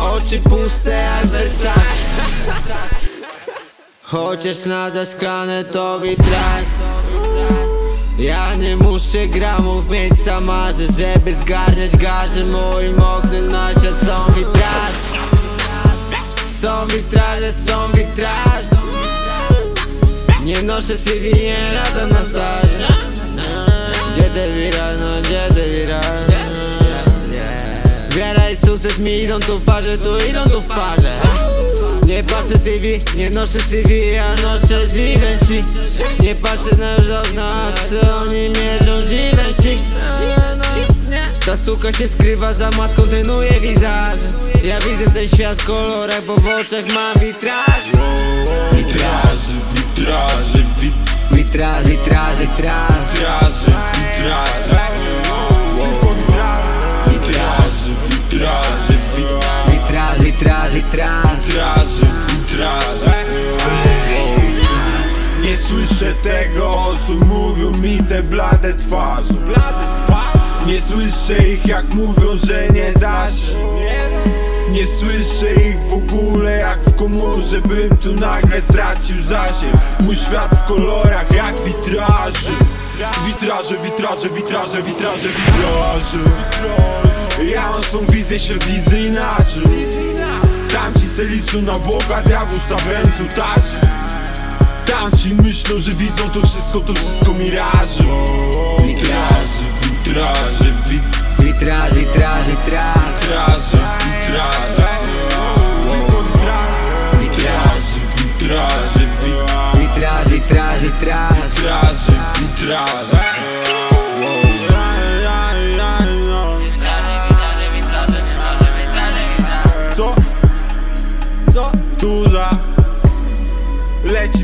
oczy puste jak Versace. Chociaż nadal szklane to witraż. Ja nie muszę gramów mieć samarzy Żeby zgarniać garzy Moim oknem na świat są witraże. Są witraże, są witraże. Nie noszę CV, nie latam na I sukces mi idą tu w parze, tu idą tu w parze. Nie patrzę TV, nie noszę CV, ja noszę Givenchy. Nie patrzę na już co oni mierzą Givenchy. Ta suka się skrywa za maską, trenuje wizaże. Ja widzę ten świat w kolorach, bo w oczach mam witraż. Witraży, witraży, wit- Witraż, witraż, witraż witraży, witraży Nie słyszę tego, co mówią mi te blade twarze. Nie słyszę ich jak mówią, że nie da się. Nie słyszę ich w ogóle jak w komórze Bym tu nagle stracił zasięg. Mój świat w kolorach jak witraży. Witraże, witraże, witraże, witraże, witraże. Ja mam swą wizję, świat widzę inaczej Tamci se liczą na Boga, diabł stawiając ołtarze Tamci myślą, że widzą to wszystko, to wszystko miraże Witraży, witraży, wit- Witraż, witraż, witraż. Witraży, witraży Witraży, witraży, wit-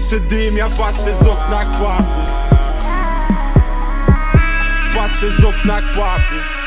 Se dym, ja patrzę z okna papież Patrzę z okna papież